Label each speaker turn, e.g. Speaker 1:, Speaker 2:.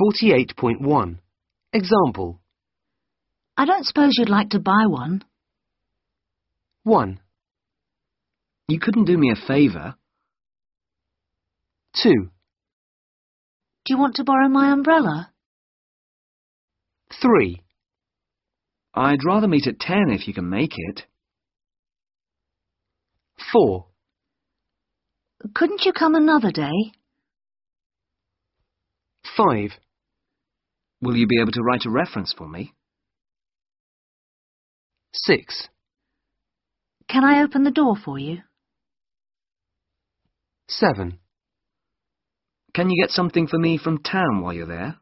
Speaker 1: 48.1 Example
Speaker 2: I don't suppose you'd like to buy one.
Speaker 1: 1,
Speaker 3: You couldn't do me a favour.
Speaker 1: 2,
Speaker 2: Do you want to borrow my umbrella?
Speaker 1: 3,
Speaker 3: I'd rather meet at ten if you can make it.
Speaker 1: 4,
Speaker 2: Couldn't you come another day?
Speaker 1: 5,
Speaker 3: Will you be able to write a reference for me?
Speaker 1: 6,
Speaker 2: Can I open the door for you?
Speaker 1: 7,
Speaker 3: Can you get something for me from town while you're there?